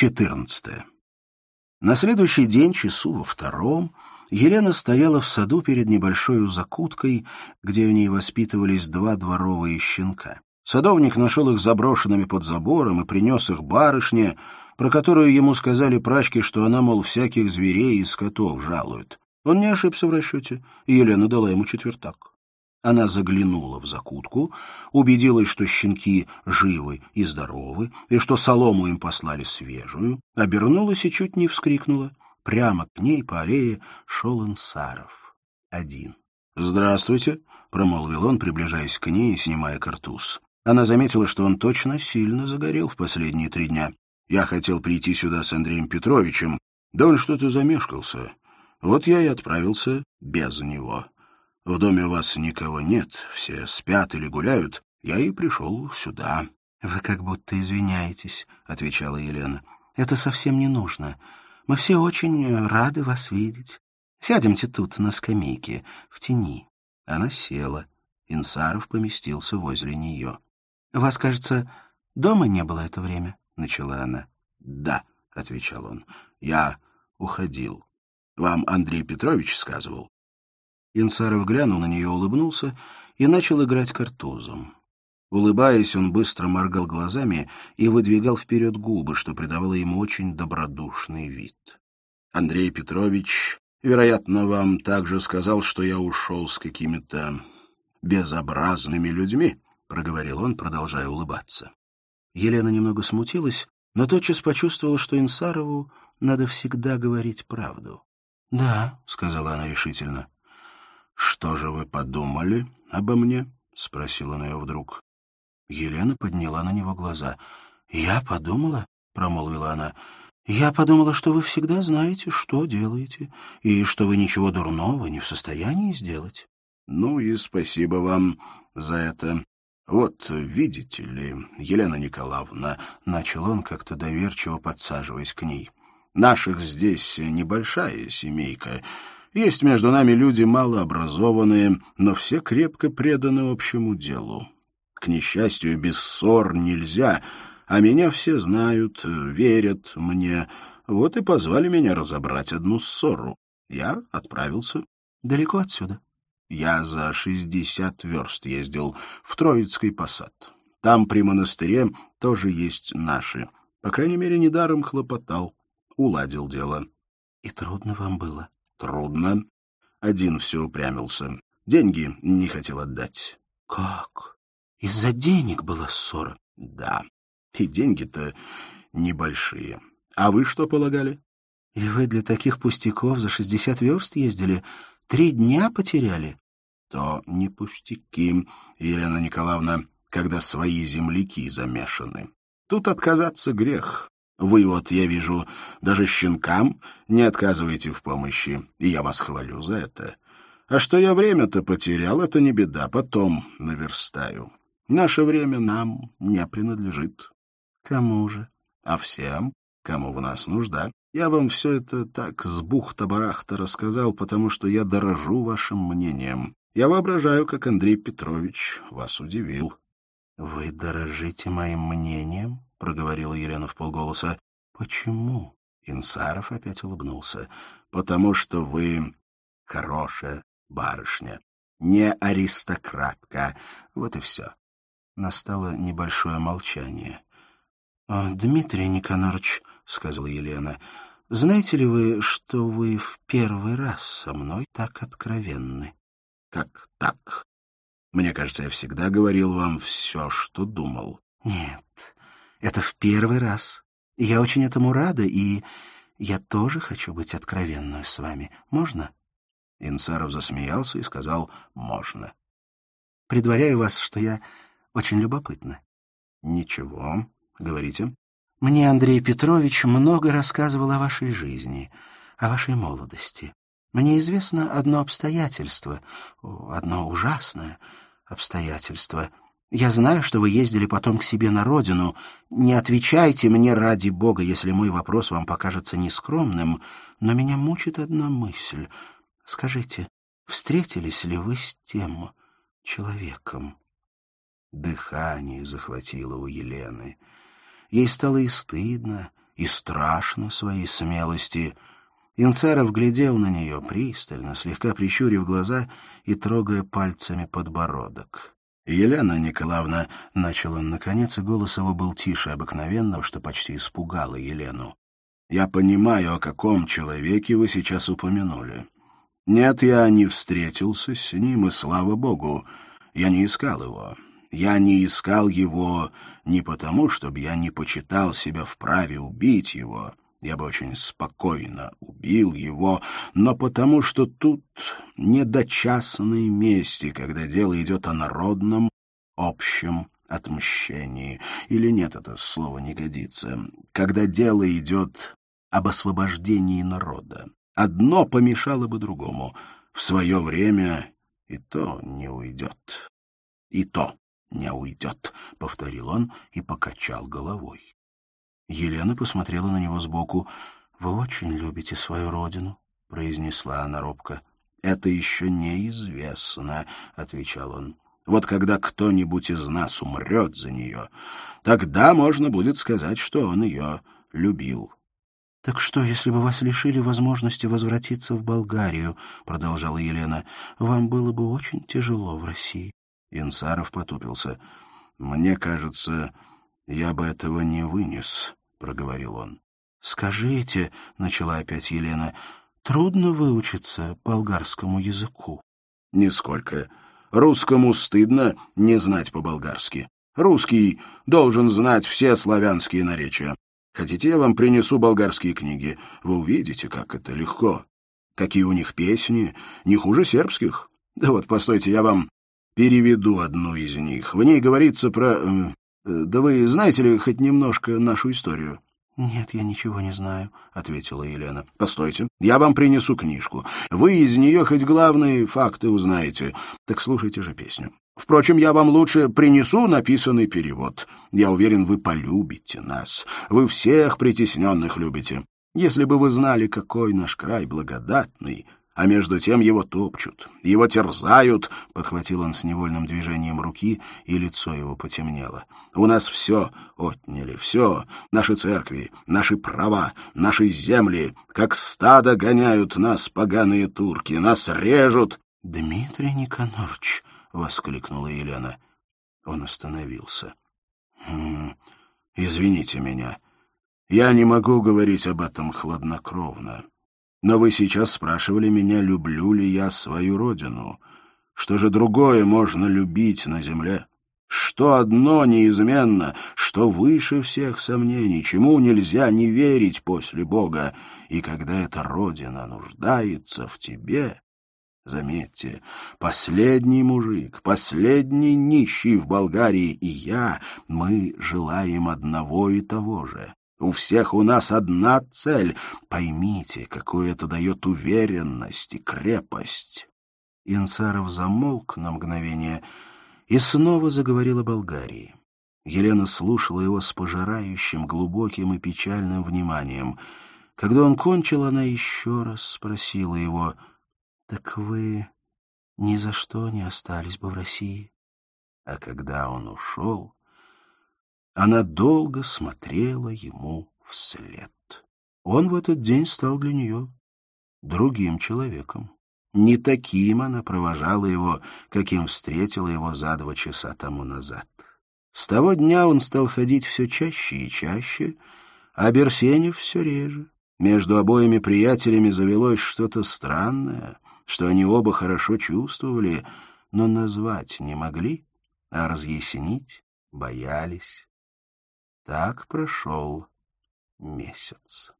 14. На следующий день, часу во втором, Елена стояла в саду перед небольшой закуткой, где у ней воспитывались два дворовые щенка. Садовник нашел их заброшенными под забором и принес их барышне, про которую ему сказали прачки, что она, мол, всяких зверей и скотов жалует. Он не ошибся в расчете, и Елена дала ему четвертак. Она заглянула в закутку, убедилась, что щенки живы и здоровы, и что солому им послали свежую, обернулась и чуть не вскрикнула. Прямо к ней по аллее шел Инсаров. Один. «Здравствуйте», — промолвил он, приближаясь к ней и снимая картуз. Она заметила, что он точно сильно загорел в последние три дня. «Я хотел прийти сюда с Андреем Петровичем, да он что-то замешкался. Вот я и отправился без него». В доме у вас никого нет, все спят или гуляют. Я и пришел сюда». «Вы как будто извиняетесь», — отвечала Елена. «Это совсем не нужно. Мы все очень рады вас видеть. Сядемте тут, на скамейке, в тени». Она села. Инсаров поместился возле нее. «Вас, кажется, дома не было это время?» — начала она. «Да», — отвечал он, — «я уходил. Вам Андрей Петрович сказывал?» Инсаров глянул на нее, улыбнулся и начал играть картузом. Улыбаясь, он быстро моргал глазами и выдвигал вперед губы, что придавало ему очень добродушный вид. «Андрей Петрович, вероятно, вам также сказал, что я ушел с какими-то безобразными людьми», — проговорил он, продолжая улыбаться. Елена немного смутилась, но тотчас почувствовала, что Инсарову надо всегда говорить правду. «Да», — сказала она решительно, «Что же вы подумали обо мне?» — спросил он ее вдруг. Елена подняла на него глаза. «Я подумала?» — промолвила она. «Я подумала, что вы всегда знаете, что делаете, и что вы ничего дурного не в состоянии сделать». «Ну и спасибо вам за это. Вот, видите ли, Елена Николаевна...» — начал он, как-то доверчиво подсаживаясь к ней. «Наших здесь небольшая семейка». Есть между нами люди малообразованные, но все крепко преданы общему делу. К несчастью, без ссор нельзя, а меня все знают, верят мне. Вот и позвали меня разобрать одну ссору. Я отправился. Далеко отсюда? Я за шестьдесят верст ездил в Троицкий посад. Там при монастыре тоже есть наши. По крайней мере, недаром хлопотал. Уладил дело. И трудно вам было? Трудно. Один все упрямился. Деньги не хотел отдать. Как? Из-за денег была ссора? Да. И деньги-то небольшие. А вы что полагали? И вы для таких пустяков за шестьдесят верст ездили? Три дня потеряли? То не пустяки, Елена Николаевна, когда свои земляки замешаны. Тут отказаться грех. Вы вот, я вижу, даже щенкам не отказываете в помощи, и я вас хвалю за это. А что я время-то потерял, это не беда, потом наверстаю. Наше время нам не принадлежит. Кому же? А всем, кому в нас нужда. Я вам все это так с бухта-барахта рассказал, потому что я дорожу вашим мнением. Я воображаю, как Андрей Петрович вас удивил. — Вы дорожите моим мнением? — проговорила Елена в полголоса. «Почему?» — Инсаров опять улыбнулся. «Потому что вы хорошая барышня, не аристократка. Вот и все». Настало небольшое молчание. «Дмитрий Никонорович», — сказала Елена, — «знаете ли вы, что вы в первый раз со мной так откровенны?» «Как так? Мне кажется, я всегда говорил вам все, что думал». «Нет, это в первый раз. Я очень этому рада, и я тоже хочу быть откровенной с вами. Можно?» Инсаров засмеялся и сказал «можно». «Предваряю вас, что я очень любопытна». «Ничего, говорите». «Мне Андрей Петрович много рассказывал о вашей жизни, о вашей молодости. Мне известно одно обстоятельство, одно ужасное обстоятельство. Я знаю, что вы ездили потом к себе на родину. Не отвечайте мне ради бога, если мой вопрос вам покажется нескромным, но меня мучит одна мысль. Скажите, встретились ли вы с тем человеком? Дыхание захватило у Елены. Ей стало и стыдно, и страшно своей смелости. Инцаров глядел на нее пристально, слегка прищурив глаза и трогая пальцами подбородок. «Елена Николаевна», — начал он наконец, и голос его был тише обыкновенного, что почти испугало Елену. «Я понимаю, о каком человеке вы сейчас упомянули. Нет, я не встретился с ним, и слава богу, я не искал его. Я не искал его не потому, чтобы я не почитал себя вправе убить его, я бы очень спокойно убил его, но потому что тут не до частной мести, когда дело идет о народном, общем отмщении. Или нет, это слово не годится. Когда дело идет об освобождении народа. Одно помешало бы другому. В свое время и то не уйдет. И то не уйдет, — повторил он и покачал головой. Елена посмотрела на него сбоку. «Вы очень любите свою родину», — произнесла она робко. «Это еще неизвестно», — отвечал он. «Вот когда кто-нибудь из нас умрет за нее, тогда можно будет сказать, что он ее любил». «Так что, если бы вас лишили возможности возвратиться в Болгарию, — продолжала Елена, — вам было бы очень тяжело в России?» Инсаров потупился. «Мне кажется, я бы этого не вынес» проговорил он. «Скажите», — начала опять Елена, — «трудно выучиться болгарскому языку?» «Нисколько. Русскому стыдно не знать по-болгарски. Русский должен знать все славянские наречия. Хотите, я вам принесу болгарские книги? Вы увидите, как это легко. Какие у них песни, не хуже сербских. Да вот, постойте, я вам переведу одну из них. В ней говорится про... Э, да вы знаете ли хоть немножко нашу историю? «Нет, я ничего не знаю», — ответила Елена. «Постойте, я вам принесу книжку. Вы из нее хоть главные факты узнаете. Так слушайте же песню. Впрочем, я вам лучше принесу написанный перевод. Я уверен, вы полюбите нас. Вы всех притесненных любите. Если бы вы знали, какой наш край благодатный, а между тем его топчут, его терзают, — подхватил он с невольным движением руки, и лицо его потемнело. У нас все отняли, все, наши церкви, наши права, наши земли, как стадо гоняют нас поганые турки, нас режут. — Дмитрий Никонорович! — воскликнула Елена. Он остановился. «Хм, — Извините меня. Я не могу говорить об этом хладнокровно. Но вы сейчас спрашивали меня, люблю ли я свою родину. Что же другое можно любить на земле? Что одно неизменно, что выше всех сомнений, чему нельзя не верить после Бога, и когда эта родина нуждается в тебе... Заметьте, последний мужик, последний нищий в Болгарии и я, мы желаем одного и того же у всех у нас одна цель. Поймите, какую это дает уверенность и крепость. Инсаров замолк на мгновение и снова заговорил о Болгарии. Елена слушала его с пожирающим, глубоким и печальным вниманием. Когда он кончил, она еще раз спросила его, «Так вы ни за что не остались бы в России?» А когда он ушел, она долго смотрела ему вслед. Он в этот день стал для нее другим человеком. Не таким она провожала его, каким встретила его за два часа тому назад. С того дня он стал ходить все чаще и чаще, а Берсенев все реже. Между обоими приятелями завелось что-то странное, что они оба хорошо чувствовали, но назвать не могли, а разъяснить боялись. Так прошел месяц.